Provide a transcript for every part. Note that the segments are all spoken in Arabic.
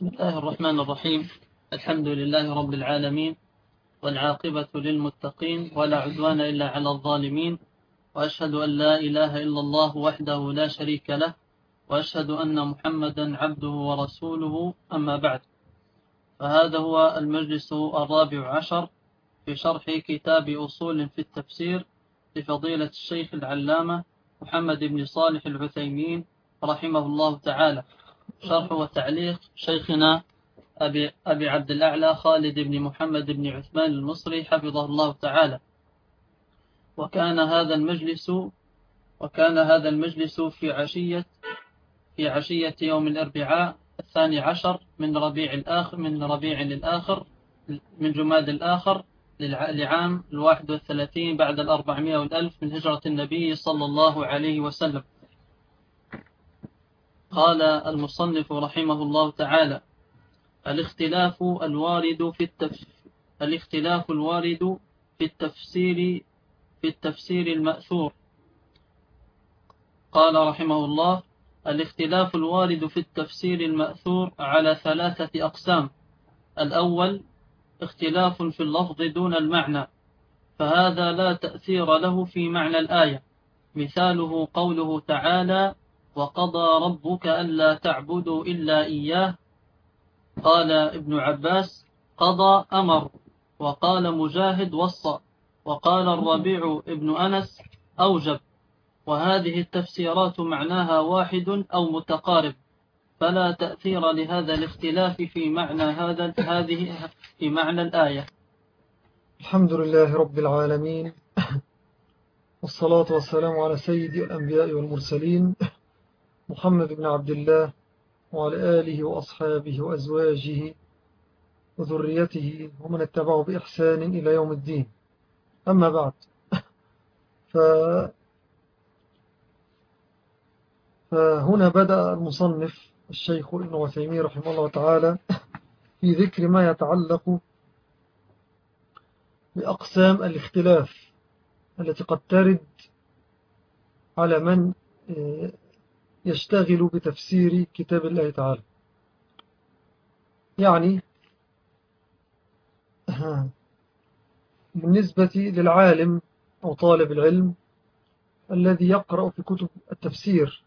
بسم الله الرحمن الرحيم. الحمد لله رب العالمين والعاقبة للمتقين ولا عدوان إلا على الظالمين وأشهد أن لا إله إلا الله وحده لا شريك له وأشهد أن محمدا عبده ورسوله. أما بعد فهذا هو المجلس الرابع عشر في شرح كتاب أصول في التفسير لفضيلة الشيخ العلامة محمد بن صالح العثيمين رحمه الله تعالى. شرح وتعليق شيخنا أبي, أبي عبد الأعلى خالد بن محمد بن عثمان المصري حفظه الله تعالى. وكان هذا المجلس وكان هذا المجلس في عشية في عشية يوم الأربعاء الثاني عشر من ربيع الآخر من ربيع الآخر من جماد الآخر لعام الواحد والثلاثين بعد الأربعمائة والألف من هجرة النبي صلى الله عليه وسلم. قال المصنف رحمه الله تعالى الاختلاف الوارد في التفسير الاختلاف الوارد في التفسير في التفسير المأثور. قال رحمه الله الاختلاف الوارد في التفسير المأثور على ثلاثة أقسام. الأول اختلاف في اللفظ دون المعنى فهذا لا تأثير له في معنى الآية. مثاله قوله تعالى وقضى ربك ألا تعبدوا إلا إياه. قال ابن عباس قضى أمر. وقال مجاهد وصى. وقال الربيع ابن أنس أوجب. وهذه التفسيرات معناها واحد أو متقارب. فلا تأثير لهذا الاختلاف في معنى هذا هذه في معنى الآية. الحمد لله رب العالمين. والصلاة والسلام على سيد الأنبياء والمرسلين. محمد بن عبد الله وعلى آله وأصحابه وأزواجه وذريته ومن اتبعه بإحسان إلى يوم الدين. أما بعد ف فهنا بدأ المصنف الشيخ ابن وثيمين رحمه الله تعالى في ذكر ما يتعلق بأقسام الاختلاف التي قد ترد على من يشتغل بتفسير كتاب الله تعالى. يعني بالنسبة للعالم أو طالب العلم الذي يقرأ في كتب التفسير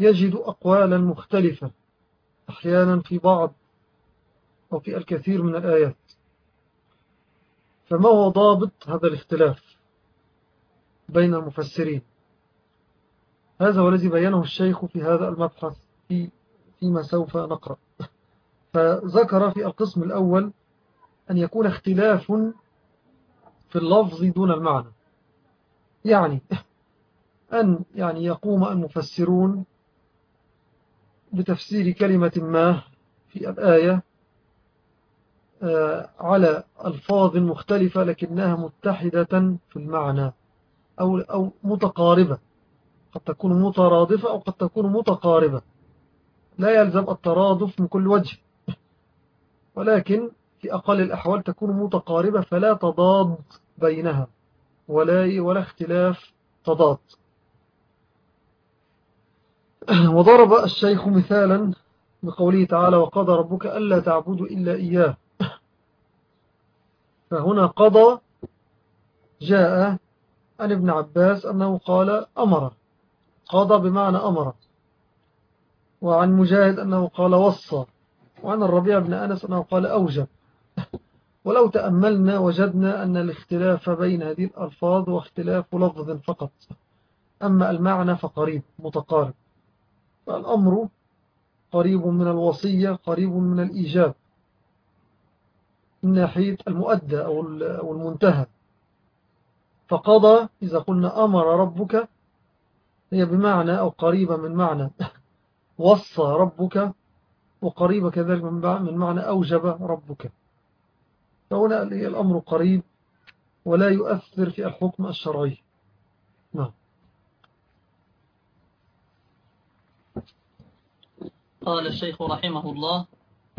يجد أقوالا مختلفة أحيانا في بعض أو في الكثير من الآيات. فما هو ضابط هذا الاختلاف بين المفسرين؟ هذا هو الذي بينه الشيخ في هذا المبحث في فيما سوف نقرأ. فذكر في القسم الأول أن يكون اختلاف في اللفظ دون المعنى. يعني أن يعني يقوم المفسرون بتفسير كلمة ما في الآية آه، على ألفاظ مختلفة لكنها متحدة في المعنى أو, أو متقاربة. قد تكون مترادفة أو قد تكون متقاربة. لا يلزم الترادف من كل وجه. ولكن في أقل الأحوال تكون متقاربة فلا تضاد بينها ولا, ولا اختلاف تضاد. وضرب الشيخ مثالا بقوله تعالى وقضى ربك ألا تعبدوا إلا إياه. فهنا قضى جاء عن ابن عباس أنه قال أمر قضى بمعنى أمر. وعن مجاهد أنه قال وصى وعن الربيع بن أنس أنه قال أوجب. ولو تأملنا وجدنا أن الاختلاف بين هذه الألفاظ واختلاف لفظ فقط. أما المعنى فقريب متقارب. فالأمر قريب من الوصية قريب من الإيجاب. من ناحية المؤدى أو المنتهى. فقضى إذا قلنا أمر ربك هي بمعنى أو قريبة من معنى وصى ربك وقريبة كذلك من معنى أوجب ربك. فهنا الأمر قريب ولا يؤثر في الحكم الشرعي. نعم. قال الشيخ رحمه الله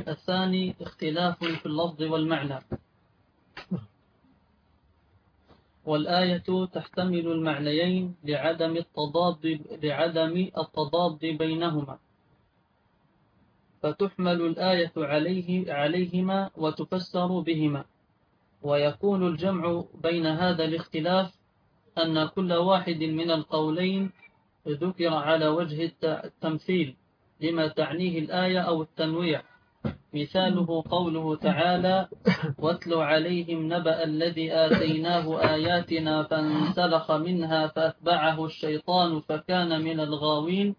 الثاني اختلاف في اللفظ والمعنى. والآية تحتمل المعنيين لعدم التضاد لعدم التضاد بينهما. فتحمل الآية عليه عليهما وتفسر بهما. ويكون الجمع بين هذا الاختلاف أن كل واحد من القولين ذكر على وجه التمثيل لما تعنيه الآية أو التنويع. مثاله قوله تعالى واتل عليهم نبأ الذي آتيناه آياتنا فانسلخ منها فأتبعه الشيطان فكان من الغاوين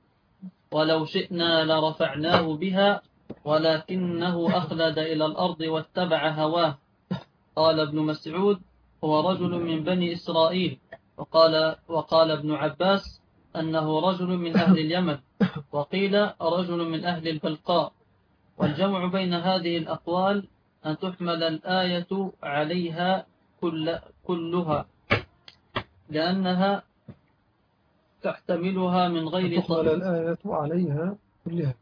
ولو شئنا لرفعناه بها ولكنه أخلد إلى الأرض واتبع هواه. قال ابن مسعود هو رجل من بني إسرائيل. وقال, وقال ابن عباس أنه رجل من أهل اليمن. وقيل رجل من أهل البلقاء. والجمع بين هذه الأقوال أن تحمل الآية عليها كل كلها لأنها تحتملها من غير تحمل الآية عليها كلها.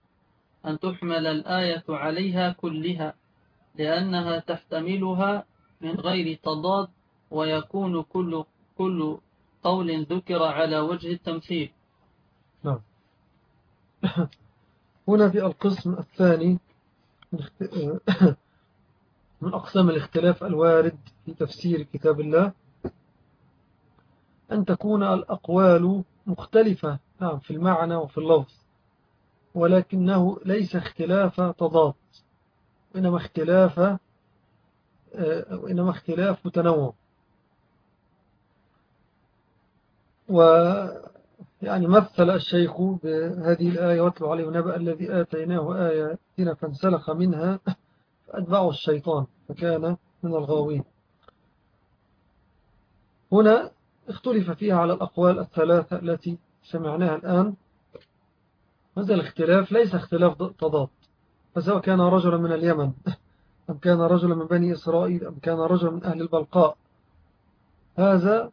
أن تحمل الآية عليها كلها لأنها تحتملها من غير تضاد ويكون كل كل قول ذكر على وجه التمثيل. نعم. هنا في القسم الثاني من أقسام الاختلاف الوارد في تفسير كتاب الله أن تكون الأقوال مختلفة نعم في المعنى وفي اللفظ ولكنه ليس اختلاف تضاد وإنما اختلاف آه، وإنما اختلاف متنوع. ويعني مثل الشيخ بهذه الآية واتلو عليه نبأ الذي آتيناه آياتنا فانسلخ منها فأتبعه الشيطان فكان من الغاوين هنا اختلف فيها على الأقوال الثلاثة التي سمعناها الآن هذا الاختلاف ليس اختلاف تضاد فسواء كان رجلا من اليمن أم كان رجلا من بني إسرائيل أم كان رجلا من أهل البلقاء هذا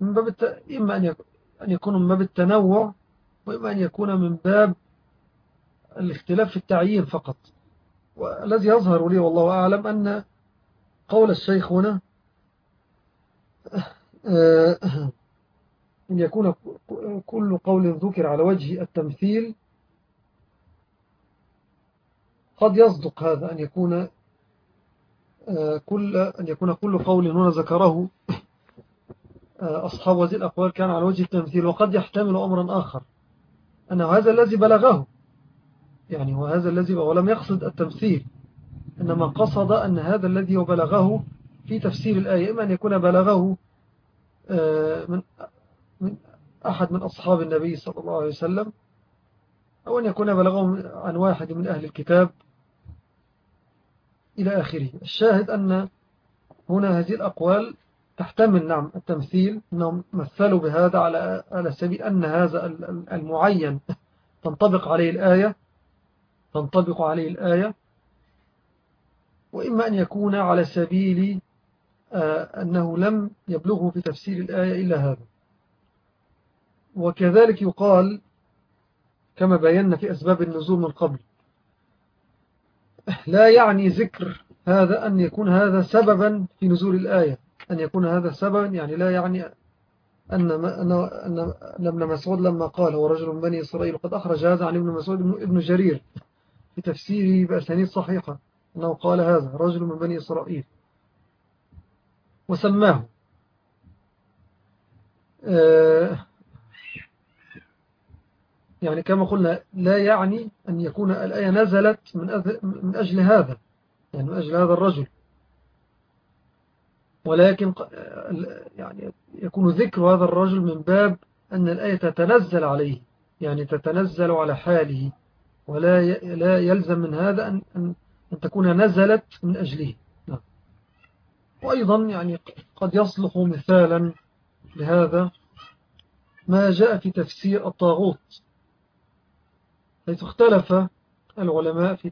من باب. إما أن يكون من باب التنوع وإما أن يكون من باب الاختلاف في التعيين فقط. والذي يظهر لي والله أعلم أن قول الشيخ هنا أن يكون كل قول ذكر على وجه التمثيل قد يصدق هذا أن يكون كل أن يكون كل قول هنا ذكره أصحاب هذه الأقوال كان على وجه التمثيل وقد يحتمل أمرا آخر أنه هذا الذي بلغه يعني هو هذا الذي ولم يقصد التمثيل إنما قصد أن هذا الذي بلغه في تفسير الآية إما أن يكون بلغه آه، من أحد من أصحاب النبي صلى الله عليه وسلم أو أن يكون بلغه عن واحد من أهل الكتاب إلى آخره. الشاهد أن هنا هذه الأقوال تحتمل نعم التمثيل أنهم مثلوا بهذا على على سبيل أن هذا المعين تنطبق عليه الآية تنطبق عليه الآية. وإما أن يكون على سبيل آه، أنه لم يبلغه في تفسير الآية إلا هذا. وكذلك يقال كما بينا في أسباب النزول من قبل لا يعني ذكر هذا أن يكون هذا سببا في نزول الآية. أن يكون هذا سببا يعني لا يعني أن, أن, أن ابن مسعود لما قال هو رجل من بني إسرائيل وقد أخرج هذا عن ابن مسعود ابن جرير في تفسيره بأسانيد صحيحة أنه قال هذا رجل من بني إسرائيل. وسماه. آه، يعني كما قلنا لا يعني أن يكون الآية نزلت من أجل هذا يعني من أجل هذا الرجل. ولكن يعني يكون ذكر هذا الرجل من باب أن الآية تتنزل عليه يعني تتنزل على حاله ولا لا يلزم من هذا أن, أن, أن تكون نزلت من أجله نعم. وأيضا يعني قد يصلح مثالا لهذا ما جاء في تفسير الطاغوت حيث اختلف العلماء في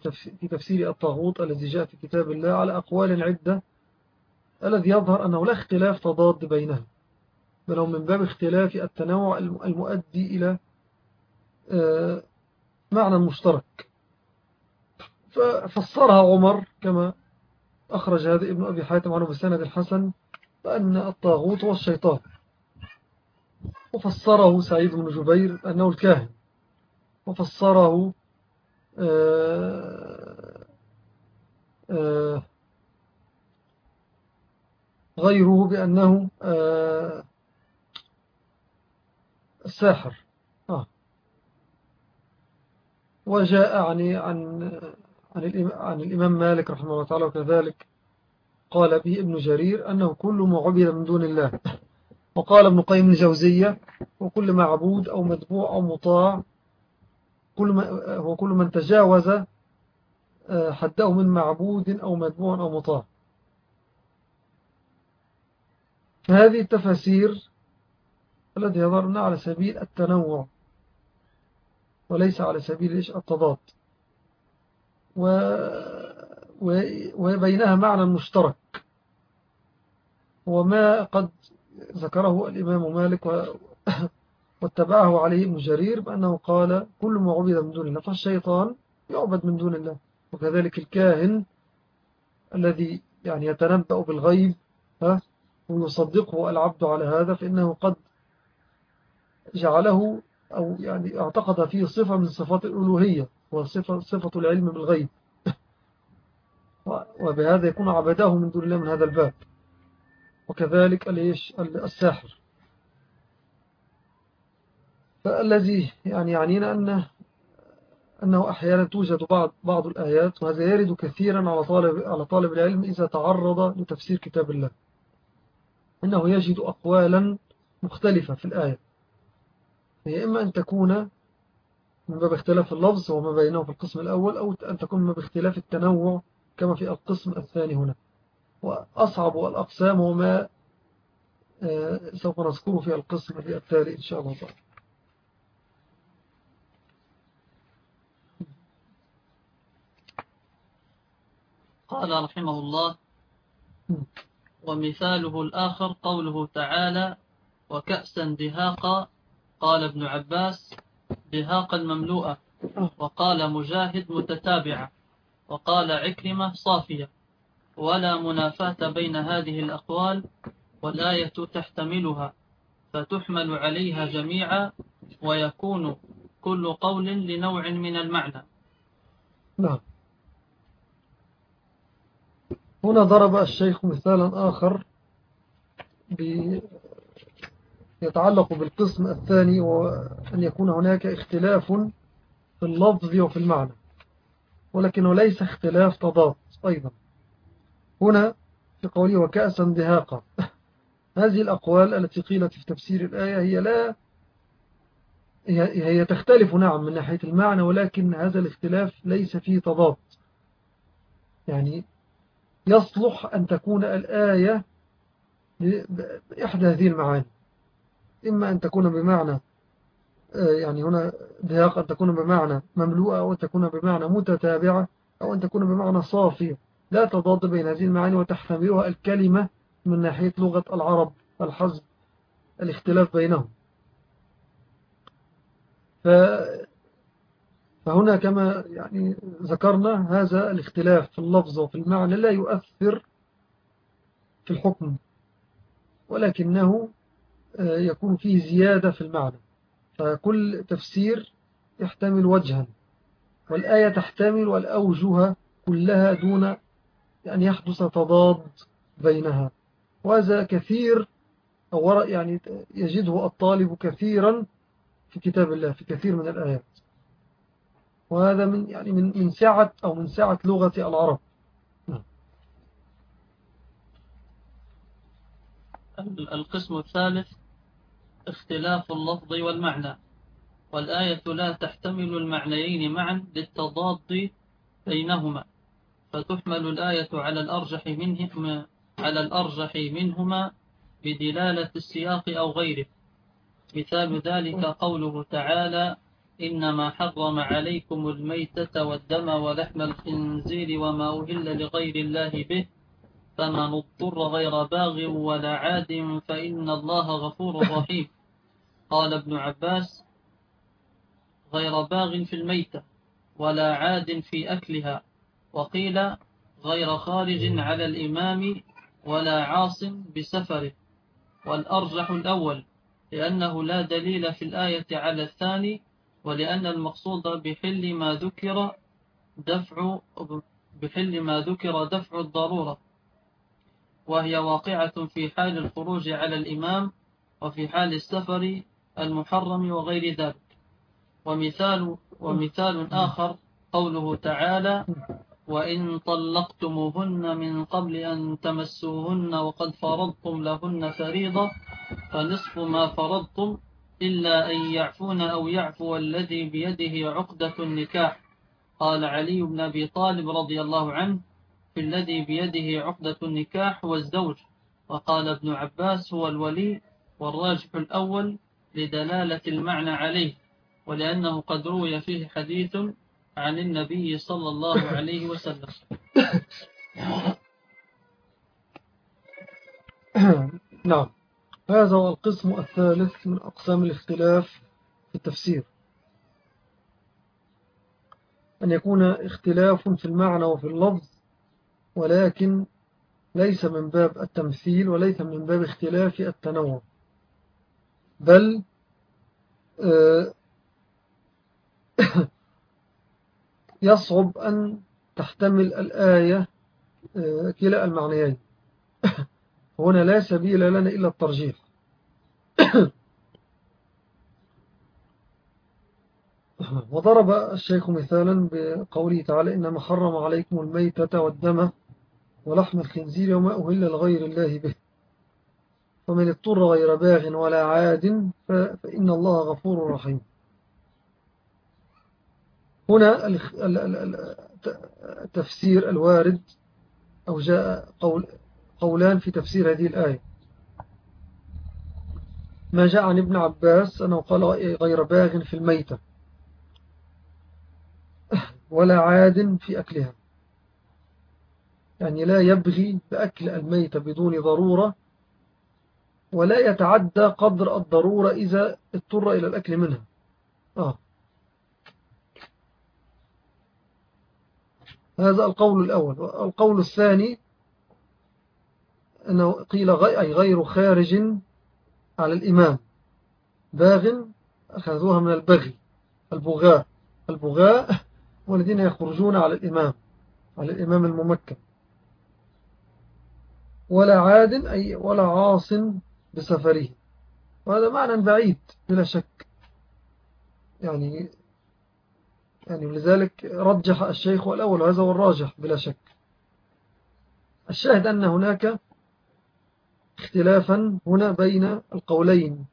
تفسير الطاغوت الذي جاء في كتاب الله على أقوال عدة الذي يظهر أنه لا اختلاف تضاد بينها بل هو من باب اختلاف التنوع المؤدي إلى آه، معنى مشترك. ففسرها عمر كما أخرج هذا ابن أبي حاتم عنه بسند الحسن بأن الطاغوت هو الشيطان وفسره سعيد بن جبير أنه الكاهن. وفسره آه، آه، غيره بأنه الساحر آه. وجاء عن عن عن الإمام مالك رحمه الله تعالى وكذلك قال به ابن جرير أنه كل ما عبد من دون الله. وقال ابن قيم الجوزية وكل معبود أو متبوع أو مطاع كل ما هو كل من تجاوز آه، حده من معبود أو متبوع أو مطاع. فهذه التفاسير التي يظهرنا على سبيل التنوع وليس على سبيل التضاد. وبينها معنى مشترك. وما قد ذكره الإمام مالك واتبعه عليه ابن جرير بأنه قال كل ما عبد من دون الله فالشيطان يعبد من دون الله. وكذلك الكاهن الذي يعني يتنبأ بالغيب ويصدقه العبد على هذا فإنه قد جعله أو يعني اعتقد فيه صفة من صفات الألوهية وصفة صفة العلم بالغيب. وبهذا يكون عبده من دون الله من هذا الباب. وكذلك الساحر. فالذي يعني يعنينا أنه أنه أحيانا توجد بعض, بعض الآيات وهذا يرد كثيرا على طالب, على طالب العلم إذا تعرض لتفسير كتاب الله. إنه يجد أقوالا مختلفة في الآية. هي إما أن تكون من باب اختلاف اللفظ وما بينه في القسم الأول أو أن تكون من باب اختلاف التنوع كما في القسم الثاني هنا. وأصعب الأقسام وما آه، سوف نذكره في القسم التالي إن شاء الله تعالى. قال رحمه الله ومثاله الآخر قوله تعالى وكأسا دهاقا قال ابن عباس دهاقا مملوءة وقال مجاهد متتابعة وقال عكرمة صافية ولا منافاة بين هذه الأقوال والآية تحتملها فتحمل عليها جميعا ويكون كل قول لنوع من المعنى نعم. هنا ضرب الشيخ مثالا آخر يتعلق بالقسم الثاني وأن يكون هناك اختلاف في اللفظ وفي المعنى. ولكنه ليس اختلاف تضاد أيضا. هنا في قوله وكأسا دهاقا. هذه الأقوال التي قيلت في تفسير الآية هي لا هي تختلف نعم من ناحية المعنى ولكن هذا الاختلاف ليس فيه تضاد. يعني يصلح أن تكون الآية بإحدى هذه المعاني. إما أن تكون بمعنى آه، يعني هنا دهاق أن تكون بمعنى مملوءة أو أن تكون بمعنى متتابعة أو أن تكون بمعنى صافية. لا تضاد بين هذه المعاني وتحتملها الكلمة من ناحية لغة العرب الحزب الاختلاف بينهم. فهنا كما يعني ذكرنا هذا الاختلاف في اللفظ وفي المعنى لا يؤثر في الحكم ولكنه آه، يكون فيه زيادة في المعنى. فكل تفسير يحتمل وجها والآية تحتمل الأوجه كلها دون أن يحدث تضاد بينها. وهذا كثير أو يعني يجده الطالب كثيرا في كتاب الله في كثير من الآيات. وهذا من يعني من من سعة أو من سعة لغة العرب. القسم الثالث اختلاف اللفظ والمعنى. والآية لا تحتمل المعنيين معا للتضاد بينهما. فتحمل الآية على الأرجح منهما على الأرجح منهما بدلالة السياق أو غيره. مثال ذلك قوله تعالى إنما حرم عليكم الميتة والدم ولحم الخنزير وما أهل لغير الله به فمن اضطر غير باغ ولا عاد فإن الله غفور رحيم. قال ابن عباس غير باغ في الميتة ولا عاد في أكلها وقيل غير خارج على الإمام ولا عاص بسفره. والأرجح الأول لأنه لا دليل في الآية على الثاني ولأن المقصود بحل ما ذكر دفع بحل ما ذكر دفع الضرورة وهي واقعة في حال الخروج على الإمام وفي حال السفر المحرم وغير ذلك. ومثال, ومثال آخر قوله تعالى وإن طلقتموهن من قبل أن تمسوهن وقد فرضتم لهن فريضة فنصف ما فرضتم إلا أن يعفون أو يعفو الذي بيده عقدة النكاح. قال علي بن أبي طالب رضي الله عنه في الذي بيده عقدة النكاح هو الزوج. وقال ابن عباس هو الولي والراجح الأول لدلالة المعنى عليه ولأنه قد روي فيه حديث عن النبي صلى الله عليه وسلم. نعم. هذا هو القسم الثالث من أقسام الاختلاف في التفسير. أن يكون اختلاف في المعنى وفي اللفظ ولكن ليس من باب التمثيل وليس من باب اختلاف التنوع. بل آه، يصعب أن تحتمل الآية آه، كلا المعنيين. هنا لا سبيل لنا إلا الترجيح. وضرب الشيخ مثالا بقوله تعالى إنما حرم عليكم الميتة والدم ولحم الخنزير وما أهل لغير الله به. فمن اضطر غير باغ ولا عاد فإن الله غفور رحيم. هنا التفسير الوارد أو جاء قول قولان في تفسير هذه الآية. ما جاء عن ابن عباس أنه قال غير باغ في الميتة ولا عاد في أكلها. يعني لا يبغي بأكل الميتة بدون ضرورة ولا يتعدى قدر الضرورة إذا اضطر إلى الأكل منها. آه. هذا القول الأول. القول الثاني أنه قيل أي غير خارج على الإمام. باغ أخذوها من البغي. البغاء. البغاء والذين يخرجون على الإمام. على الإمام الممكن. ولا عاد أي ولا عاص بسفره. وهذا معنى بعيد بلا شك. يعني يعني لذلك رجح الشيخ الأول وهذا هو الراجح بلا شك. الشاهد أن هناك اختلافا هنا بين القولين.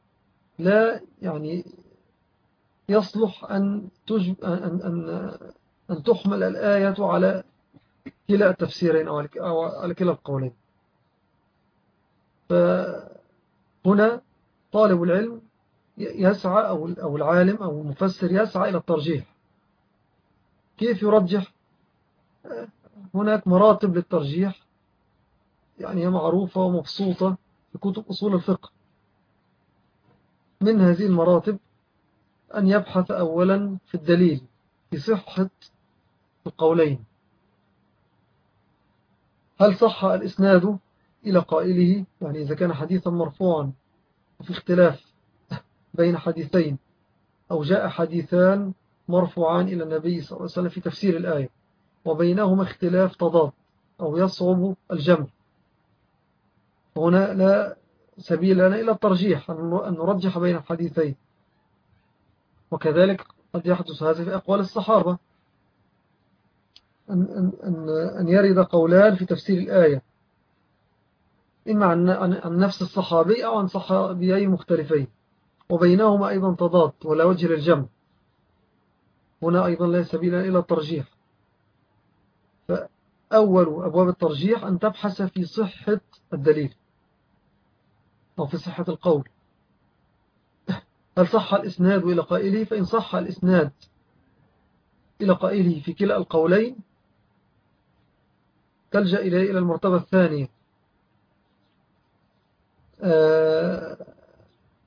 لا يعني يصلح أن, تجب أن, أن, أن تحمل الآية على كلا التفسيرين أو على كلا القولين. فهنا طالب العلم يسعى أو العالم أو المفسر يسعى إلى الترجيح. كيف يرجح؟ هناك مراتب للترجيح. يعني هي معروفة ومبسوطة في كتب أصول الفقه. من هذه المراتب أن يبحث أولا في الدليل في صحة القولين. هل صح الإسناد إلى قائله؟ يعني إذا كان حديثا مرفوعا وفي اختلاف بين حديثين أو جاء حديثان مرفوعان إلى النبي صلى الله عليه وسلم في تفسير الآية وبينهما اختلاف تضاد أو يصعب الجمع. هنا لا سبيل لنا إلى الترجيح أن نرجح بين الحديثين. وكذلك قد يحدث هذا في أقوال الصحابة. أن, أن, أن يرد قولان في تفسير الآية. إما عن نفس الصحابي أو عن صحابيين مختلفين. وبينهما أيضا تضاد ولا وجه للجمع. هنا أيضا لا سبيل إلى الترجيح. فأول أبواب الترجيح أن تبحث في صحة الدليل أو في صحة القول. هل صح الإسناد إلى قائله؟ فإن صح الإسناد إلى قائله في كلا القولين تلجأ إليه إلى المرتبة الثانية. آه،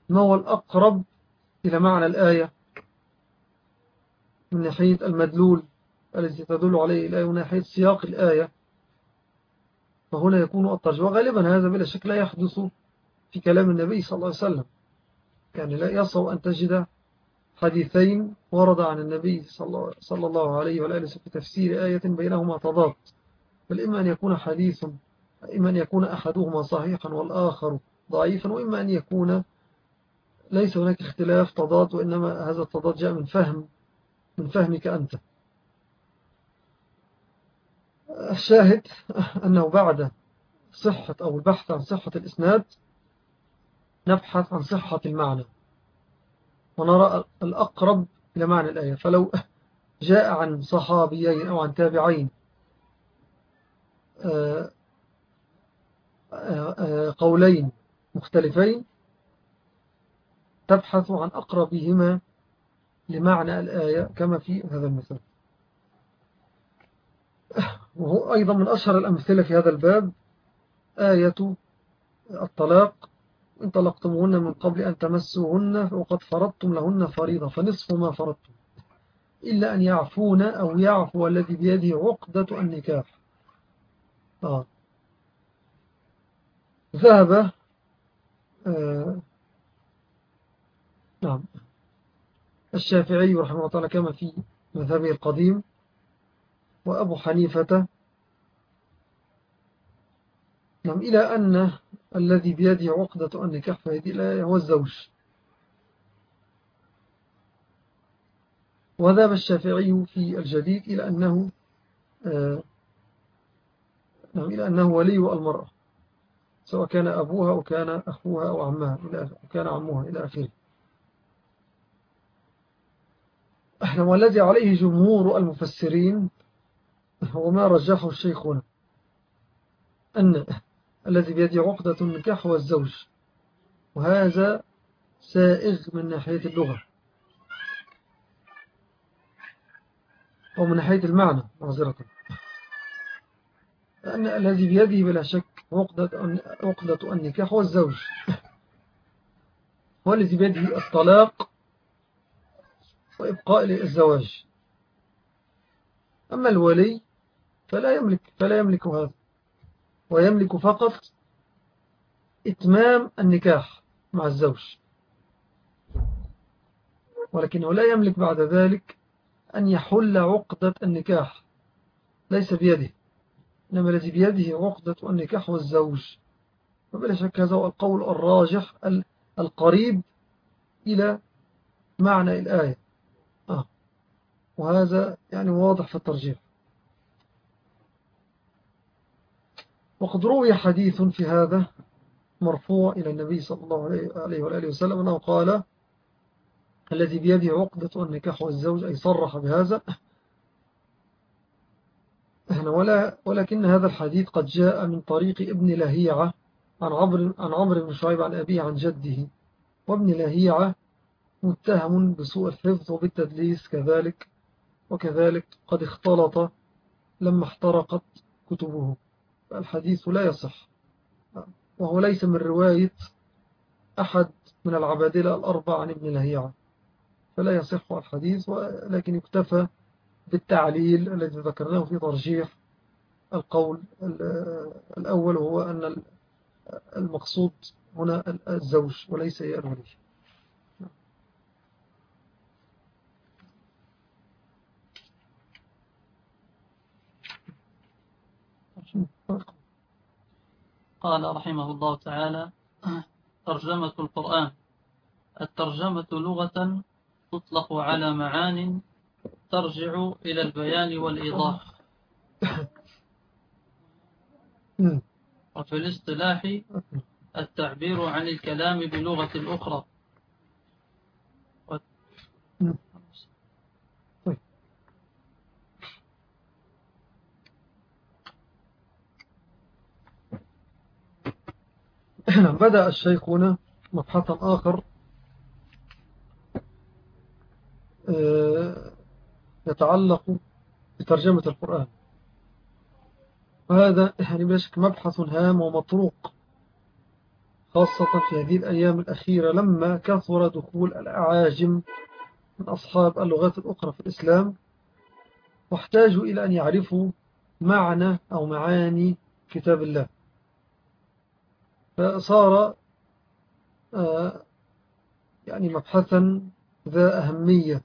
ما هو الأقرب إلى معنى الآية من ناحية المدلول؟ الذي تدل عليه الآية ناحية سياق الآية فهنا يكون الترجمة غالبا هذا بلا شك لا يحدث في كلام النبي صلى الله عليه وسلم. يعني لا يصعب أن تجد حديثين ورد عن النبي صلى الله عليه وآله في تفسير آية بينهما تضاد. بل إما أن يكون حديث إما أن يكون أحدهما صحيحا والآخر ضعيفا وإما أن يكون ليس هناك اختلاف تضاد وإنما هذا التضاد جاء من فهم من فهمك أنت. الشاهد أنه بعد صحة أو البحث عن صحة الإسناد نبحث عن صحة المعنى ونرى الأقرب إلى معنى الآية. فلو جاء عن صحابيين أو عن تابعين قولين مختلفين تبحث عن أقربهما لمعنى الآية كما في هذا المثال. وهو أيضا من أشهر الأمثلة في هذا الباب آية الطلاق. إن طلقتموهن من قبل أن تمسوهن وقد فرضتم لهن فريضة فنصف ما فرضتم. إلا أن يعفون أو يعفو الذي بيده عقدة النكاح. آه. ذهب آه نعم. الشافعي رحمه الله تعالى كما في مذهبه القديم وأبو حنيفة. نعم إلى أن الذي بيده عقدة النكاح في هذه الآية هو الزوج. وذهب الشافعي في الجديد إلى أنه آه نعم إلى أنه ولي المرأة سواء كان أبوها أو كان أخوها أو عمها أو كان عمها إلى آخره. نعم والذي عليه جمهور المفسرين هو ما رجحه الشيخ هنا. أن الذي بيده عقدة النكاح هو الزوج. وهذا سائغ من ناحية اللغة. أو من ناحية المعنى معذرة. أن الذي بيده بلا شك عقدة, عقدة النكاح هو الزوج. هو الذي بيده الطلاق وإبقاء الزواج أما الولي فلا يملك, فلا يملك هذا. ويملك فقط إتمام النكاح مع الزوج. ولكنه لا يملك بعد ذلك أن يحل عقدة النكاح. ليس بيده. إنما الذي بيده عقدة النكاح والزوج. وبلا شك هذا هو القول الراجح القريب إلى معنى الآية. آه. وهذا يعني واضح في الترجيح. وقد روي حديث في هذا مرفوع إلى النبي صلى الله عليه وآله وسلم أنه قال الذي بيده عقدة النكاح والزوج أي صرح بهذا. ولا ولكن هذا الحديث قد جاء من طريق ابن لهيعة عن عمر عن عمرو بن شعيب عن أبيه عن جده. وابن لهيعة متهم بسوء الحفظ وبالتدليس كذلك وكذلك قد اختلط لما احترقت كتبه. الحديث لا يصح. وهو ليس من رواية أحد من العبادلة الأربع عن ابن لهيعة فلا يصح الحديث ولكن يكتفى بالتعليل الذي ذكرناه في ترجيح القول الأول هو أن المقصود هنا الزوج وليس هي الولي قال رحمه الله تعالى ترجمة القرآن. الترجمة لغة تطلق على معان ترجع إلى البيان والإيضاح. وفي الاصطلاح التعبير عن الكلام بلغة أخرى. بدأ الشيخ هنا مبحثا آخر آه، يتعلق بترجمة القرآن. وهذا يعني بشك مبحث هام ومطروق خاصة في هذه الأيام الأخيرة لما كثر دخول الأعاجم من أصحاب اللغات الأخرى في الإسلام واحتاجوا إلى أن يعرفوا معنى أو معاني كتاب الله. فصار آه، يعني مبحثا ذا أهمية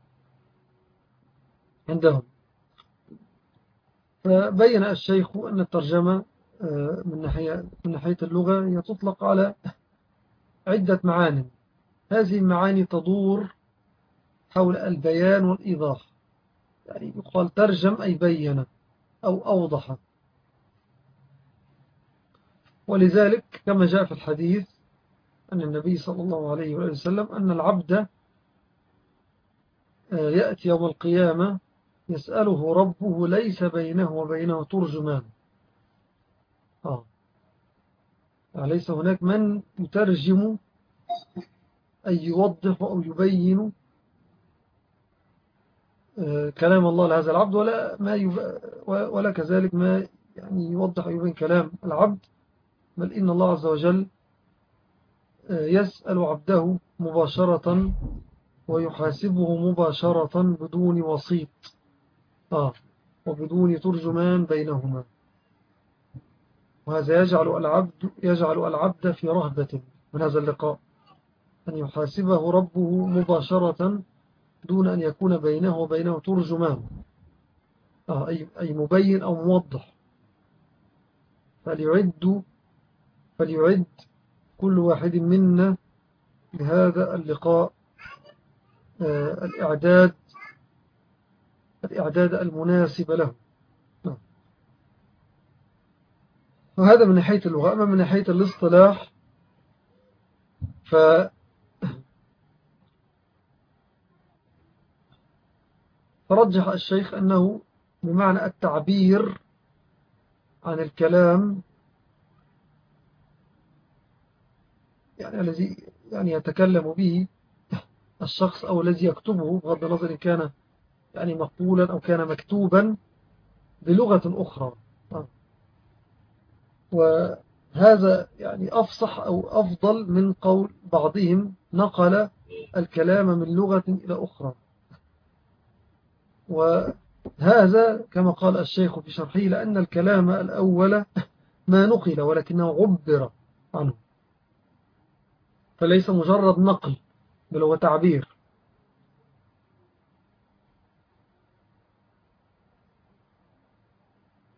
عندهم. فبين الشيخ أن الترجمة آه، من ناحية, من ناحية اللغة هي تطلق على عدة معاني. هذه المعاني تدور حول البيان والإيضاح. يعني يقال ترجم أي بين أو أوضح. ولذلك كما جاء في الحديث أن النبي صلى الله عليه وسلم أن العبد آه، يأتي يوم القيامة يسأله ربه ليس بينه وبينه ترجمان آه. ليس هناك من يترجم أي يوضح أو يبين آه، كلام الله لهذا العبد ولا, ما. ولا كذلك ما يعني يوضح ويبين كلام العبد بل إن الله عز وجل آه، يسأل عبده مباشرة ويحاسبه مباشرة بدون وسيط. آه وبدون ترجمان بينهما. وهذا يجعل العبد, يجعل العبد في رهبة من هذا اللقاء أن يحاسبه ربه مباشرة دون أن يكون بينه وبينه ترجمان. آه أي مبين أو موضح. فليعد فليعد كل واحد منا لهذا اللقاء آه الإعداد الإعداد المناسب له. وهذا من ناحية اللغة أما من ناحية الاصطلاح ف فرجح الشيخ أنه بمعنى التعبير عن الكلام يعني الذي يعني يتكلم به الشخص أو الذي يكتبه بغض النظر إن كان يعني مقولا أو كان مكتوبا بلغة أخرى. وهذا يعني أفصح أو أفضل من قول بعضهم نقل الكلام من لغة إلى أخرى. وهذا كما قال الشيخ في شرحه لأن الكلام الأول ما نقل ولكنه عبر عنه. فليس مجرد نقل بل هو تعبير.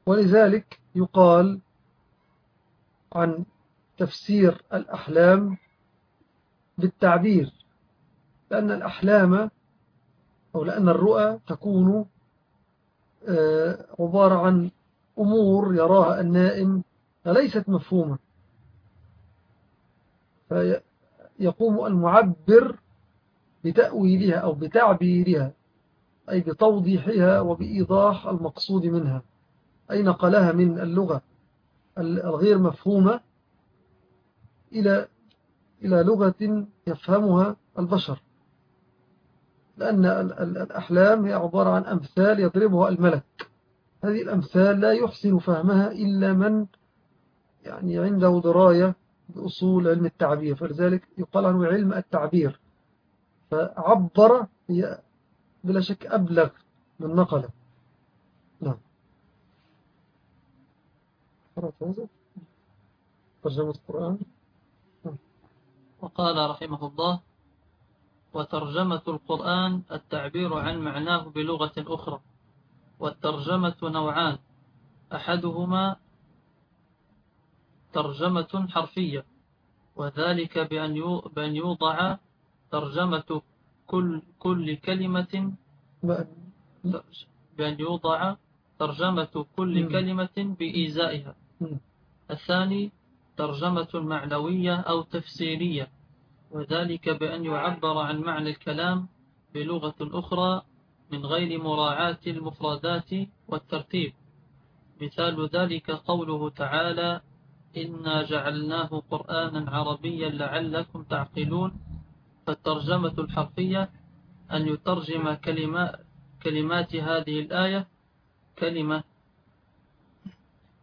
ولذلك يقال عن تفسير الأحلام بالتعبير لأن الأحلام أو لأن الرؤى تكون آه، عبارة عن أمور يراها النائم ليست مفهومة. فيقوم المعبر بتأويلها أو بتعبيرها أي بتوضيحها وبإيضاح المقصود منها. أي نقلها من اللغة الغير مفهومة إلى إلى لغة يفهمها البشر. لأن الأحلام هي عبارة عن أمثال يضربها الملك. هذه الأمثال لا يحسن فهمها إلا من يعني عنده دراية بأصول علم التعبير. فلذلك يقال عنه علم التعبير. فعبر هي بلا شك أبلغ من نقله. نعم. ترجمة القرآن؟ وقال رحمه الله وترجمة القرآن التعبير عن معناه بلغة أخرى. والترجمة نوعان أحدهما ترجمة حرفية وذلك بأن يوضع ترجمة كل, كل كلمة بأن يوضع ترجمة كل كلمة بإيزائها. الثاني ترجمة معنوية أو تفسيرية وذلك بأن يعبر عن معنى الكلام بلغة أخرى من غير مراعاة المفردات والترتيب. مثال ذلك قوله تعالى إنا جعلناه قرآنا عربيا لعلكم تعقلون فالترجمة الحرفية أن يترجم كلمات, هذه الآية كلمة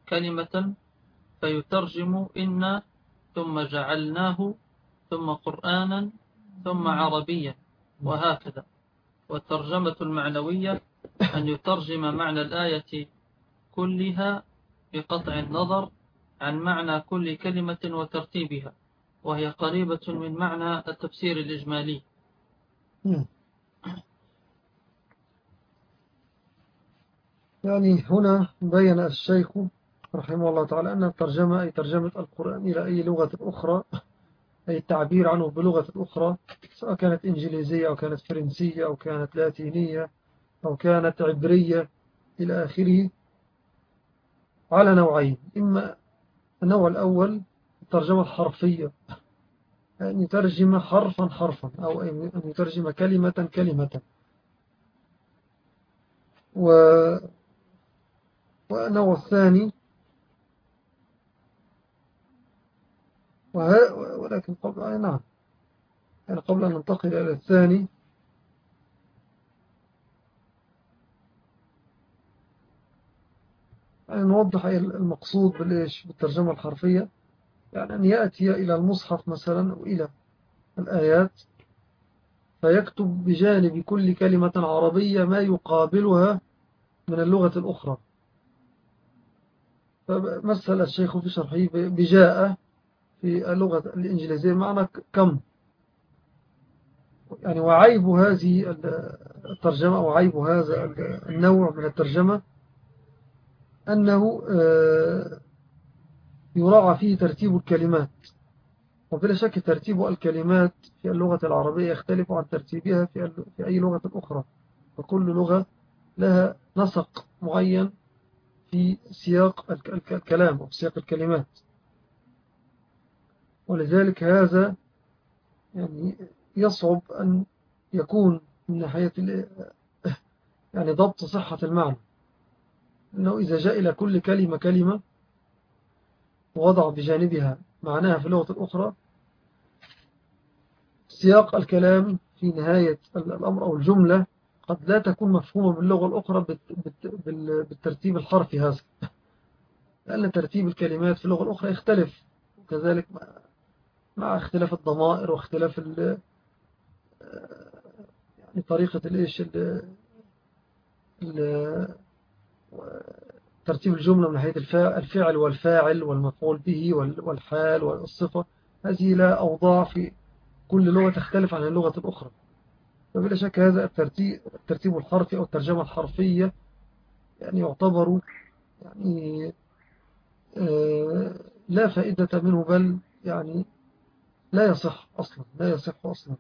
كلمة فيترجم إنا ثم جعلناه ثم قرآنا ثم عربيا وهكذا. والترجمة المعنوية أن يترجم معنى الآية كلها بقطع النظر عن معنى كل كلمة وترتيبها وهي قريبة من معنى التفسير الإجمالي. يعني هنا بين الشيخ رحمه الله تعالى أن الترجمة أي ترجمة القرآن إلى أي لغة أخرى أي التعبير عنه بلغة أخرى سواء كانت إنجليزية أو كانت فرنسية أو كانت لاتينية أو كانت عبرية إلى آخره على نوعين إما النوع الأول الترجمة الحرفية أن يترجم حرفا حرفا أو أن يترجم كلمة كلمة. و والنوع الثاني ولكن قبل نعم يعني قبل أن ننتقل إلى الثاني. يعني نوضح المقصود بالإيش؟ بالترجمة الحرفية. يعني أن يأتي إلى المصحف مثلا أو إلى الآيات فيكتب بجانب كل كلمة عربية ما يقابلها من اللغة الأخرى. فمثل الشيخ في شرحه بجاء في اللغة الإنجليزية معنى كم. يعني وعيب هذه الترجمة أو عيب هذا النوع من الترجمة أنه آه، يراعى فيه ترتيب الكلمات. وبلا شك ترتيب الكلمات في اللغة العربية يختلف عن ترتيبها في أي لغة أخرى. فكل لغة لها نسق معين في سياق الكلام أو سياق الكلمات. ولذلك هذا يعني يصعب أن يكون من ناحية يعني ضبط صحة المعنى. أنه إذا جاء إلى كل كلمة كلمة ووضع بجانبها معناها في اللغة الأخرى سياق الكلام في نهاية الأمر أو الجملة قد لا تكون مفهومة باللغة الأخرى بالترتيب الحرفي هذا. لأن ترتيب الكلمات في اللغة الأخرى يختلف. وكذلك مع اختلاف الضمائر واختلاف ال يعني طريقة الإيش ترتيب الجملة من ناحية الفعل والفاعل والمفعول به والحال والصفة. هذه لا أوضاع في كل لغة تختلف عن اللغة الأخرى. فبلا شك هذا الترتيب, الترتيب الحرفي أو الترجمة الحرفية يعني يعتبر يعني آه، لا فائدة منه بل يعني لا يصح أصلا لا يصح أصلا.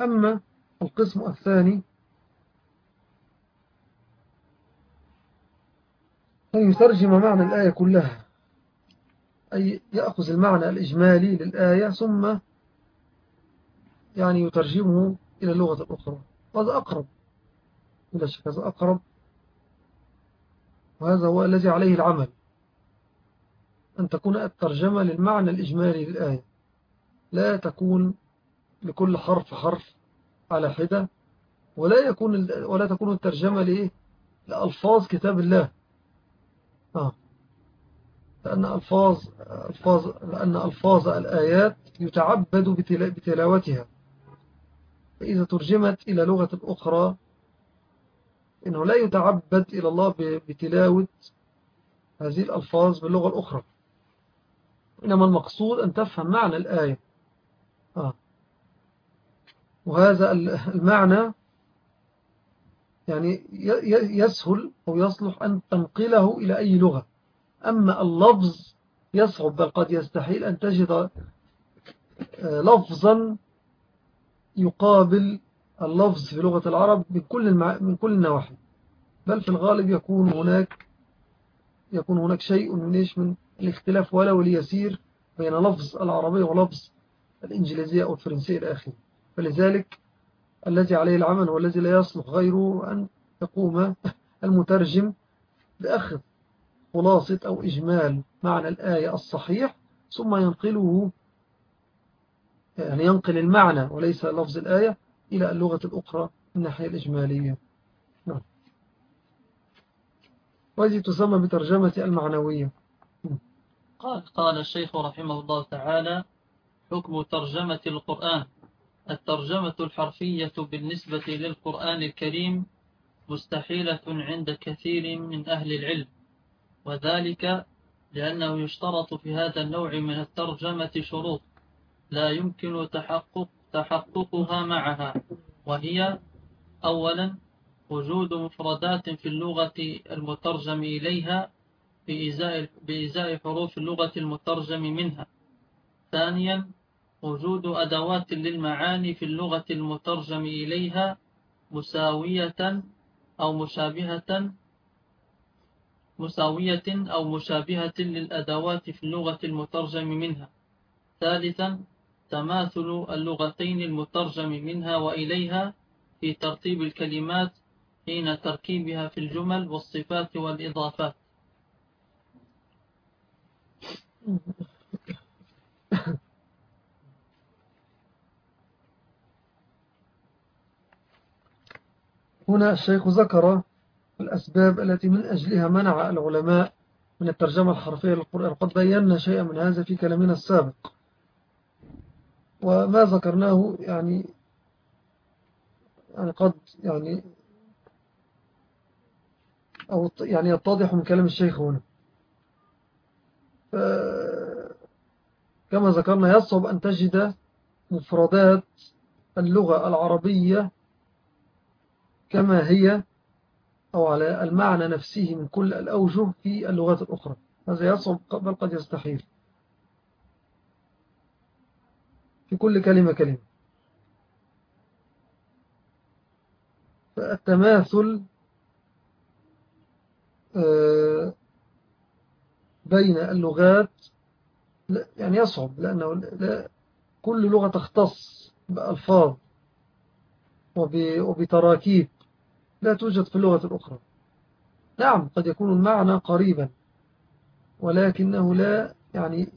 أما القسم الثاني أن يترجم معنى الآية كلها أي يأخذ المعنى الإجمالي للآية ثم يعني يترجمه إلى اللغة الأخرى. هذا أقرب بلا شك هذا أقرب. وهذا هو الذي عليه العمل أن تكون الترجمة للمعنى الإجمالي للآية. لا تكون لكل حرف حرف. على حدة ولا يكون ولا تكون الترجمة لإيه؟ لألفاظ كتاب الله. آه. لأن ألفاظ, ألفاظ لأن ألفاظ الآيات يتعبد بتلاوتها. فإذا ترجمت إلى لغة أخرى إنه لا يتعبد إلى الله بتلاوة هذه الألفاظ باللغة الأخرى. إنما المقصود أن تفهم معنى الآية. آه. وهذا المعنى يعني يسهل أو يصلح أن تنقله إلى أي لغة. أما اللفظ يصعب بل قد يستحيل أن تجد آه، لفظا يقابل اللفظ في لغة العرب من كل من كل النواحي. بل في الغالب يكون هناك يكون هناك شيء من إيش؟ من الاختلاف ولو ليسير بين لفظ العربية ولفظ الإنجليزية أو الفرنسية الآخر فلذلك الذي عليه العمل والذي لا يصلح غيره أن يقوم المترجم بأخذ خلاصة أو إجمال معنى الآية الصحيح ثم ينقله يعني ينقل المعنى وليس لفظ الآية إلى اللغة الأخرى من الناحية الإجمالية. نعم. وهذه تسمى بترجمة المعنوية. قال قال الشيخ رحمه الله تعالى حكم ترجمة القرآن. الترجمة الحرفية بالنسبة للقرآن الكريم مستحيلة عند كثير من أهل العلم وذلك لأنه يشترط في هذا النوع من الترجمة شروط لا يمكن تحقق تحققها معها وهي أولا وجود مفردات في اللغة المترجم إليها بإزاء, بإزاء حروف اللغة المترجم منها ثانيا وجود أدوات للمعاني في اللغة المترجم إليها مساوية أو مشابهة مساوية أو مشابهة للأدوات في اللغة المترجم منها. ثالثا تماثل اللغتين المترجم منها وإليها في ترتيب الكلمات حين تركيبها في الجمل والصفات والإضافات. هنا الشيخ ذكر الأسباب التي من أجلها منع العلماء من الترجمة الحرفية للقرآن. قد بينا شيئا من هذا في كلامنا السابق. وما ذكرناه يعني يعني قد يعني أو يعني يتضح من كلام الشيخ هنا. كما ذكرنا يصعب أن تجد مفردات اللغة العربية كما هي أو على المعنى نفسه من كل الأوجه في اللغات الأخرى. هذا يصعب بل قد يستحيل. في كل كلمة كلمة. فالتماثل آه، بين اللغات يعني يصعب لأنه لا كل لغة تختص بألفاظ وبتراكيب. لا توجد في اللغة الأخرى. نعم قد يكون المعنى قريبا ولكنه لا يعني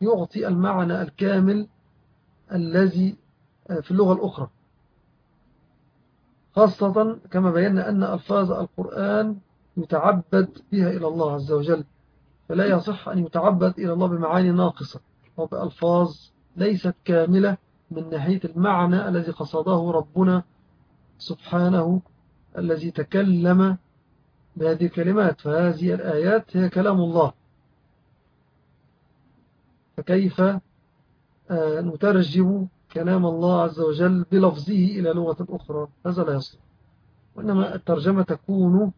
يعطي المعنى الكامل الذي في اللغة الأخرى. خاصة كما بينا أن ألفاظ القرآن يتعبد بها إلى الله عز وجل فلا يصح أن يتعبد إلى الله بمعاني ناقصة وبألفاظ ليست كاملة من ناحية المعنى الذي قصده ربنا سبحانه الذي تكلم بهذه الكلمات فهذه الآيات هي كلام الله. فكيف آه، نترجم كلام الله عز وجل بلفظه إلى لغة أخرى؟ هذا لا يصلح. وإنما الترجمة تكون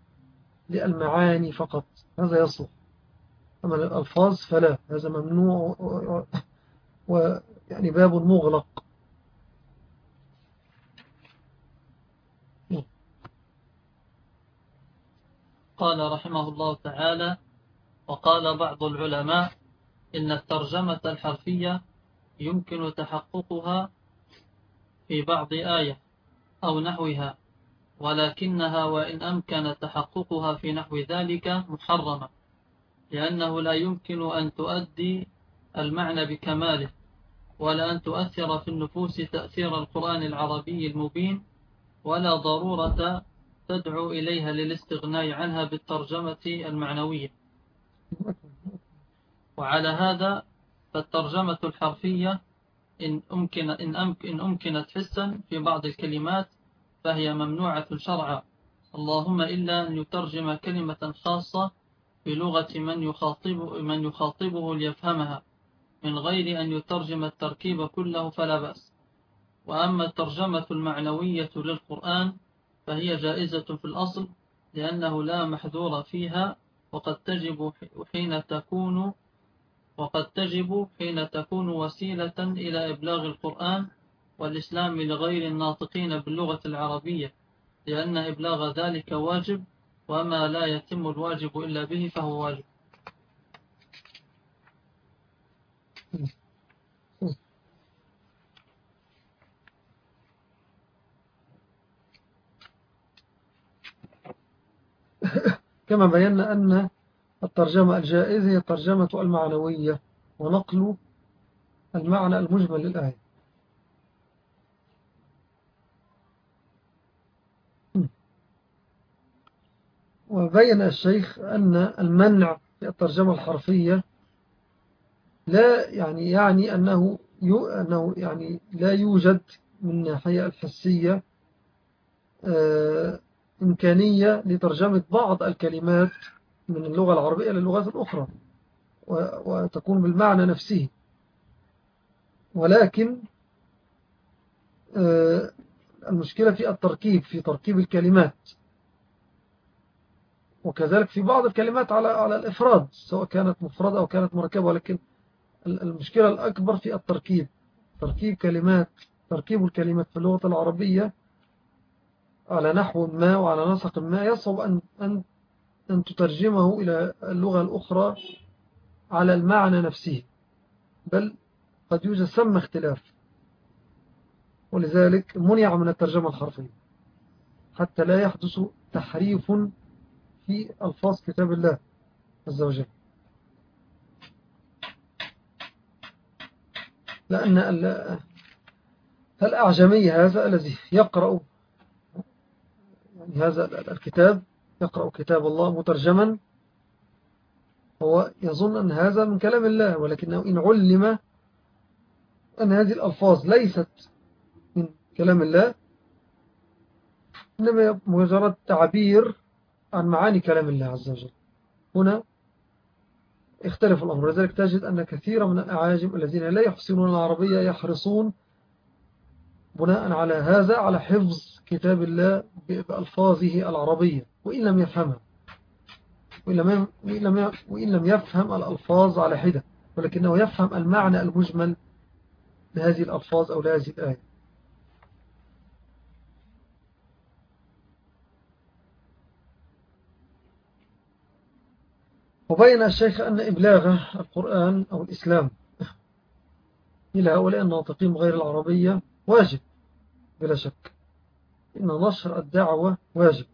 للمعاني فقط. هذا يصلح. أما الألفاظ فلا. هذا ممنوع ويعني باب مغلق. قال رحمه الله تعالى وقال بعض العلماء إن الترجمة الحرفية يمكن تحققها في بعض آية أو نحوها ولكنها وإن أمكن تحققها في نحو ذلك محرمة لأنه لا يمكن أن تؤدي المعنى بكماله ولا أن تؤثر في النفوس تأثير القرآن العربي المبين ولا ضرورة تدعو إليها للاستغناء عنها بالترجمة المعنوية. وعلى هذا فالترجمة الحرفية إن, أمكن إن, أمكن إن أمكنت حسا في بعض الكلمات فهي ممنوعة شرعا. اللهم إلا أن يترجم كلمة خاصة بلغة من, يخاطب من يخاطبه ليفهمها. من غير أن يترجم التركيب كله فلا بأس. وأما الترجمة المعنوية للقرآن فهي جائزة في الأصل لأنه لا محذور فيها وقد تجب حين تكون وقد تجب حين تكون وسيلة إلى إبلاغ القرآن والإسلام لغير الناطقين باللغة العربية لأن إبلاغ ذلك واجب وما لا يتم الواجب إلا به فهو واجب. كما بينا أن الترجمة الجائزة هي الترجمة المعنوية ونقل المعنى المجمل للآية. وبين الشيخ أن المنع في الترجمة الحرفية لا يعني يعني أنه أنه يعني لا يوجد من ناحية الحسية آه، إمكانية لترجمة بعض الكلمات من اللغة العربية للغات الأخرى وتكون بالمعنى نفسه. ولكن آه، المشكلة في التركيب في تركيب الكلمات. وكذلك في بعض الكلمات على على الإفراد سواء كانت مفردة أو كانت مركبة. ولكن المشكلة الأكبر في التركيب تركيب كلمات تركيب الكلمات في اللغة العربية على نحو ما وعلى نسق ما يصعب أن, أن, أن تترجمه إلى اللغة الأخرى على المعنى نفسه بل قد يوجد سم اختلاف. ولذلك منع من الترجمة الحرفية حتى لا يحدث تحريف في ألفاظ كتاب الله عز وجل. لأن الأعجمي هذا الذي يقرأ يعني هذا الكتاب يقرأ كتاب الله مترجما هو يظن أن هذا من كلام الله ولكنه إن علم أن هذه الألفاظ ليست من كلام الله إنما مجرد تعبير عن معاني كلام الله عز وجل. هنا اختلف الأمر. لذلك تجد أن كثير من الأعاجم الذين لا يحسنون العربية يحرصون بناء على هذا على حفظ كتاب الله بألفاظه العربية وإن لم يفهمها وإن لم يفهم الألفاظ على حدة ولكنه يفهم المعنى المجمل لهذه الألفاظ أو لهذه الآية. وبين الشيخ أن إبلاغ القرآن أو الإسلام إلى هؤلاء الناطقين غير العربية واجب بلا شك. إن نشر الدعوة واجب.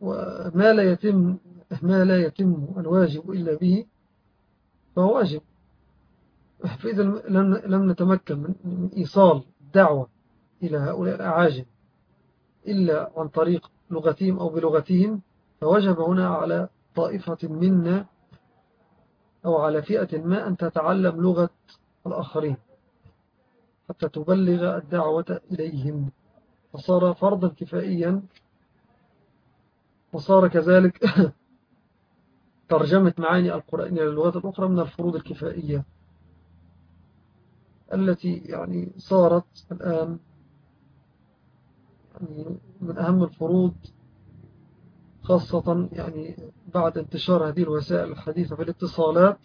وما لا يتم ما لا يتم الواجب إلا به فهو واجب. فإذا لم نتمكن من إيصال الدعوة إلى هؤلاء الأعاجم إلا عن طريق لغتهم أو بلغتهم فوجب هنا على طائفة منا أو على فئة ما أن تتعلم لغة الآخرين. حتى تبلغ الدعوة إليهم. فصار فرضا كفائيا. وصار كذلك ترجمة معاني القرآن إلى اللغات الأخرى من الفروض الكفائية التي يعني صارت الآن يعني من أهم الفروض خاصة يعني بعد انتشار هذه الوسائل الحديثة في الاتصالات.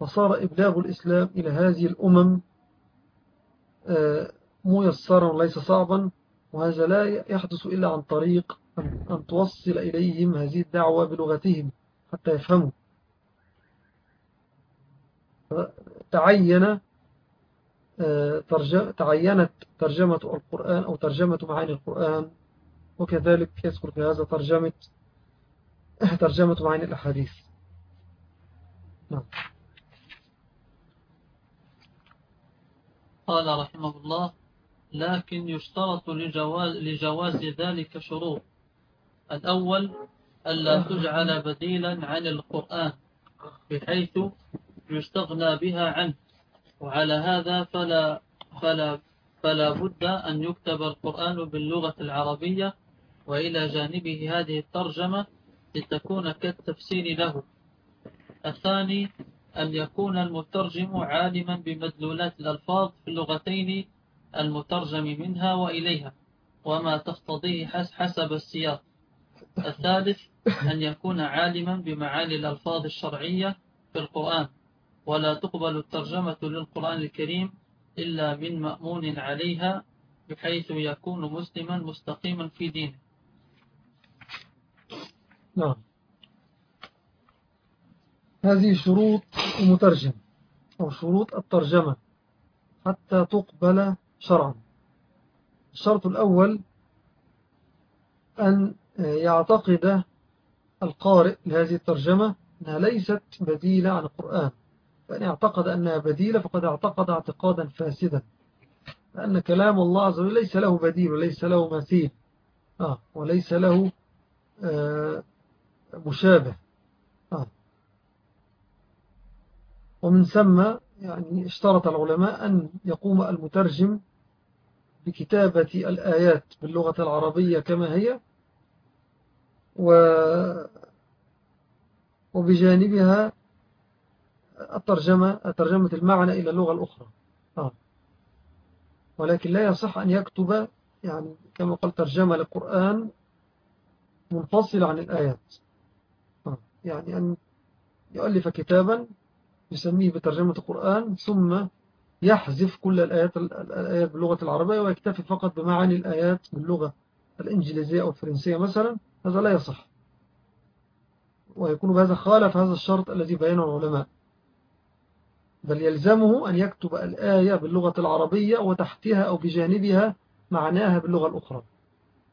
فصار إبلاغ الإسلام إلى هذه الأمم ميسرا وليس صعبا وهذا لا يحدث إلا عن طريق أن توصل إليهم هذه الدعوة بلغتهم حتى يفهموا. تعين آه، تعينت ترجمة القرآن أو ترجمة معاني القرآن وكذلك يذكر في هذا ترجمة ترجمة معاني الأحاديث. نعم. قال رحمه الله لكن يشترط لجواز, لجواز ذلك شروط. الأول ألا تجعل بديلا عن القرآن بحيث يستغنى بها عنه. وعلى هذا فلا, فلا, فلا بد أن يكتب القرآن باللغة العربية وإلى جانبه هذه الترجمة لتكون كالتفسير له. الثاني أن يكون المترجم عالما بمدلولات الألفاظ في اللغتين المترجم منها وإليها وما تقتضيه حسب السياق. الثالث أن يكون عالما بمعاني الألفاظ الشرعية في القرآن. ولا تقبل الترجمة للقرآن الكريم إلا من مأمون عليها بحيث يكون مسلما مستقيما في دينه. نعم. هذه شروط المترجم أو شروط الترجمة حتى تقبل شرعا. الشرط الأول أن يعتقد القارئ لهذه الترجمة أنها ليست بديلة عن القرآن. فإن اعتقد أنها بديلة فقد اعتقد اعتقادا فاسدا لأن كلام الله عز وجل ليس له بديل وليس له مثيل. آه وليس له آه مشابه آه ومن ثم يعني اشترط العلماء أن يقوم المترجم بكتابة الآيات باللغة العربية كما هي و وبجانبها الترجمة, ترجمة المعنى إلى اللغة الأخرى. آه. ولكن لا يصح أن يكتب يعني كما قال ترجمة للقرآن منفصل عن الآيات. يعني أن يؤلف كتابا يسميه بترجمة القرآن ثم يحذف كل الآيات, الآيات باللغة العربية ويكتفي فقط بمعاني الآيات باللغة الإنجليزية أو الفرنسية مثلا. هذا لا يصح. ويكون بهذا خالف هذا الشرط الذي بينه العلماء. بل يلزمه أن يكتب الآية باللغة العربية وتحتها أو بجانبها معناها باللغة الأخرى.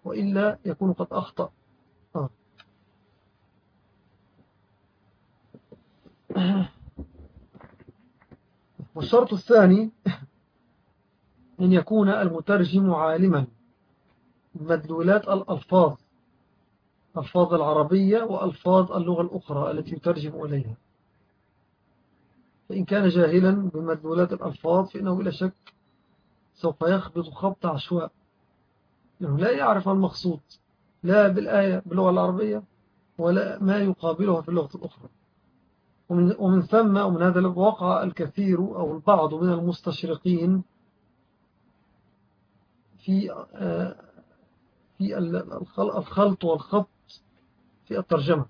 وإلا يكون قد أخطأ. آه. والشرط الثاني أن يكون المترجم عالما. مدلولات الألفاظ ألفاظ العربية وألفاظ اللغة الأخرى التي يترجم إليها. فإن كان جاهلا بمدلولات الألفاظ فإنه بلا شك سوف يخبط خبط عشواء. لأنه لا يعرف المقصود لا بالآية باللغة العربية ولا ما يقابلها في اللغة الأخرى. ومن, ومن ثم ومن هذا وقع الكثير أو البعض من المستشرقين في في الخلط والخط في الترجمة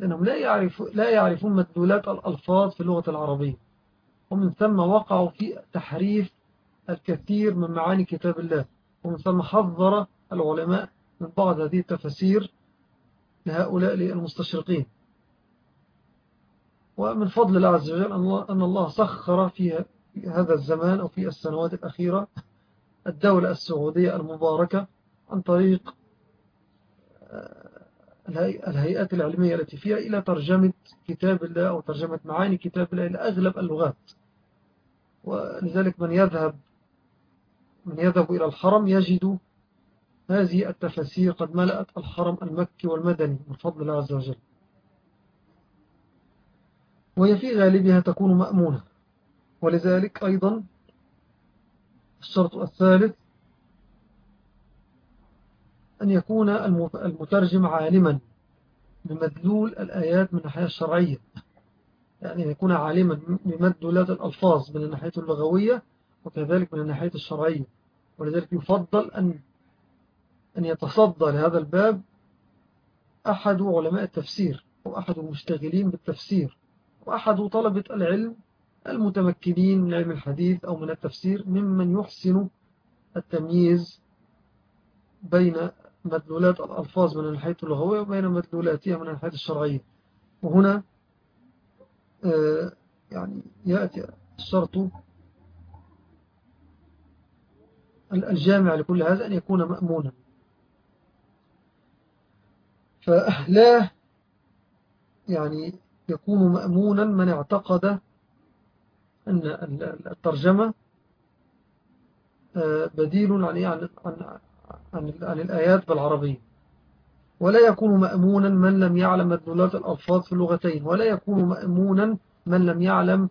لأنهم لا, يعرف لا يعرفون مدلولات الألفاظ في اللغة العربية. ومن ثم وقعوا في تحريف الكثير من معاني كتاب الله. ومن ثم حذر العلماء من بعض هذه التفسير لهؤلاء المستشرقين. ومن فضل الله عز وجل أن الله سخر في هذا الزمان أو في السنوات الأخيرة الدولة السعودية المباركة عن طريق آه، الهيئات العلمية التي فيها إلى ترجمة كتاب الله أو ترجمة معاني كتاب الله إلى أغلب اللغات. ولذلك من يذهب من يذهب إلى الحرم يجد هذه التفاسير قد ملأت الحرم المكي والمدني من فضل الله عز وجل. وهي في غالبها تكون مأمونة. ولذلك أيضا الشرط الثالث أن يكون المترجم عالما بمدلول الآيات من الناحية الشرعية. يعني يكون عالما بمدلولات الألفاظ من الناحية اللغوية وكذلك من الناحية الشرعية. ولذلك يفضل أن أن يتصدى لهذا الباب أحد علماء التفسير أو أحد المشتغلين بالتفسير. وأحد طلبة العلم المتمكنين من علم الحديث أو من التفسير ممن يحسن التمييز بين مدلولات الألفاظ من الناحية اللغوية وبين مدلولاتها من الناحية الشرعية. وهنا آه، يعني يأتي الشرط الجامع لكل هذا أن يكون مأمونا. فلا يعني يكون مأمونا من اعتقد أن الترجمة آه، بديل عن, عن, عن, عن الآيات بالعربية. ولا يكون مأمونا من لم يعلم مدلولات الألفاظ في اللغتين ولا يكون مأمونا من لم يعلم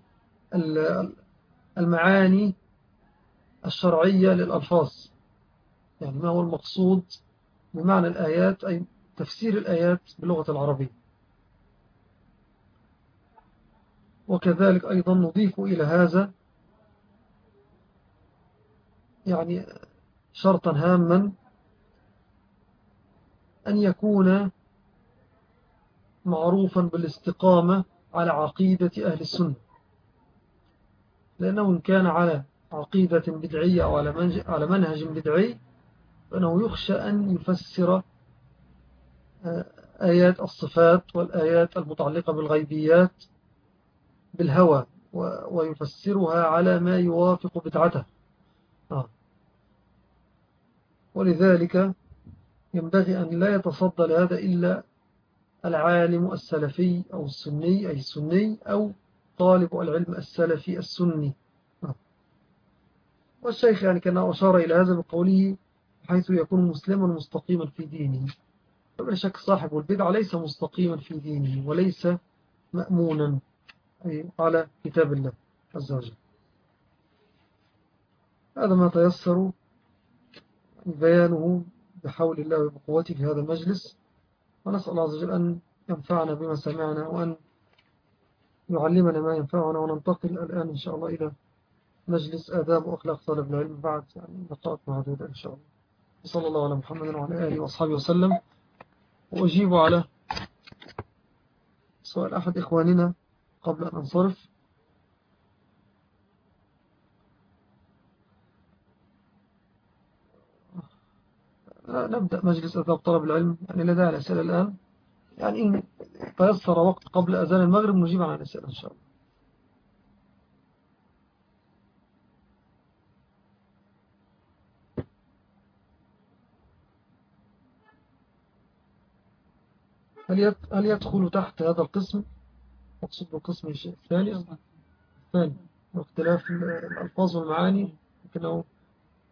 المعاني الشرعية للألفاظ. يعني ما هو المقصود بمعنى الآيات أي تفسير الآيات باللغة العربية. وكذلك أيضا نضيف إلى هذا يعني شرطا هاما أن يكون معروفا بالاستقامة على عقيدة أهل السنة. لأنه إن كان على عقيدة بدعية أو على منهج بدعي فإنه يخشى أن يفسر آه، آيات الصفات والآيات المتعلقة بالغيبيات بالهوى ويفسرها على ما يوافق بدعته آه. ولذلك ينبغي أن لا يتصدى لهذا إلا العالم السلفي أو السني أي السني أو طالب العلم السلفي السني آه. والشيخ يعني كان أشار إلى هذا بقوله حيث يكون مسلما مستقيما في دينه فبلا شك صاحب البدع ليس مستقيما في دينه وليس مأمونا على كتاب الله عز وجل. هذا ما تيسر بيانه بحول الله وبقوته في هذا المجلس. ونسأل الله عز وجل أن ينفعنا بما سمعنا وأن يعلمنا ما ينفعنا. وننتقل الآن إن شاء الله إلى مجلس آداب وأخلاق طالب العلم بعد يعني نقاط معدودة إن شاء الله. صلى الله على محمد وعلى آله وأصحابه وسلم. وأجيب على سؤال أحد إخواننا قبل أن أنصرف. نبدأ مجلس أداب طلب العلم. يعني داعي الأسئلة الآن. يعني إن تيسر وقت قبل أذان المغرب نجيب على الأسئلة إن شاء الله. هل يدخل تحت هذا القسم؟ مقصود بالقسم الثاني. الثاني واختلاف الألفاظ والمعاني لكنه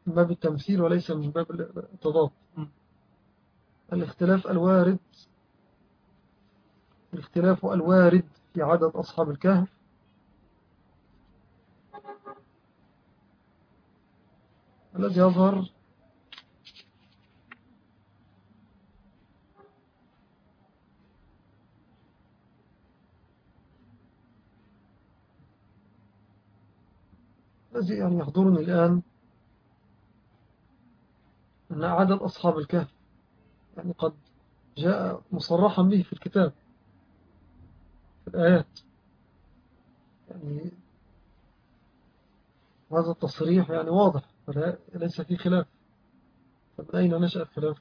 من باب التمثيل وليس من باب التضاد. الاختلاف الوارد الاختلاف الوارد في عدد أصحاب الكهف. الذي يظهر الذي يحضرني الآن أن عدد أصحاب الكهف. يعني قد جاء مصرحا به في الكتاب في الآيات. يعني هذا التصريح يعني واضح ليس فيه خلاف. فمن أين نشأ الخلاف؟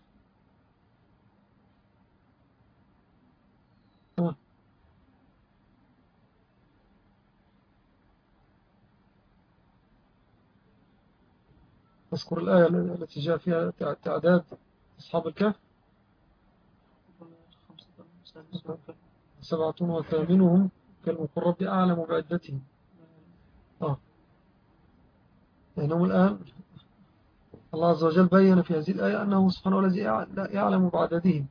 اذكر الآية التي جاء فيها تعداد أصحاب الكهف؟ سبعة وثامنهم كالمقرب أعلم بعدتهم. آه. لأنهم الآن الله عز وجل بين في هذه الآية أنه سبحانه الذي يعلم بعددهم.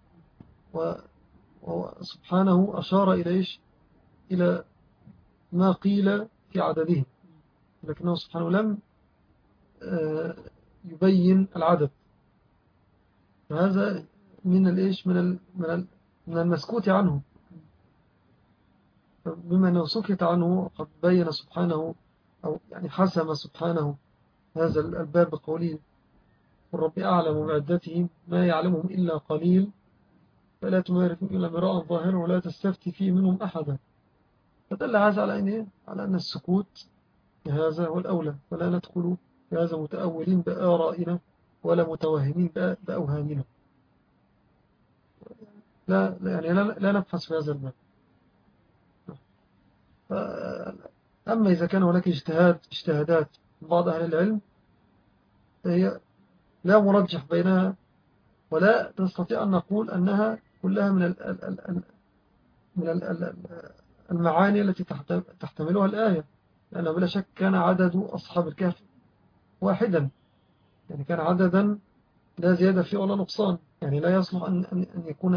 وسبحانه أشار إلى إيش؟ إلى ما قيل في عددهم. لكنه سبحانه لم آه، يبين العدد. فهذا من الإيش؟ من من من المسكوت عنه. بما أنه سكت عنه قد بين سبحانه أو يعني حسم سبحانه هذا الباب بقوله والرب أعلم بعدتهم ما يعلمهم إلا قليل فلا تمارك إلا مراء ظاهرا ولا تستفتي فيه منهم أحدا. فدل هذا على أن, إيه؟ على أن السكوت هذا هو الأولى فلا ندخل هذا متأولين بآرائنا ولا متوهمين بأوهامنا. لا يعني لا, لا نبحث في هذا الباب أما إذا كان هناك اجتهاد اجتهادات بعض أهل العلم هي لا مرجح بينها ولا نستطيع أن نقول أنها كلها من ال من المعاني التي تحتملها الآية. لأنه بلا شك كان عدد أصحاب الكهف واحدا. يعني كان عددا لا زيادة فيه ولا نقصان. يعني لا يصلح أن, أن, يكون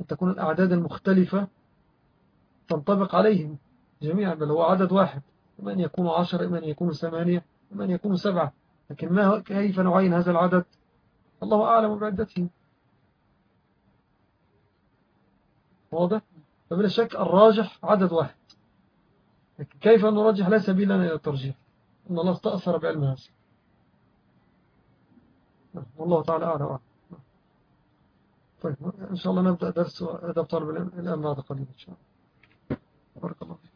أن تكون الأعداد المختلفة تنطبق عليهم جميعا. بل هو عدد واحد. إما أن يكون عشر إما أن يكون ثمانية إما أن يكون سبعة. لكن ما كيف نعين هذا العدد؟ الله أعلم بعدته واضح؟ فبلا شك الراجح عدد واحد. لكن كيف نرجح؟ لا سبيل لنا إلى الترجيح. إن الله استأثر بعلم هذا. والله تعالى أعلى طيب إن شاء الله نبدأ درس أدب طالب الآن بعد قليل إن شاء الله. بارك الله فيك.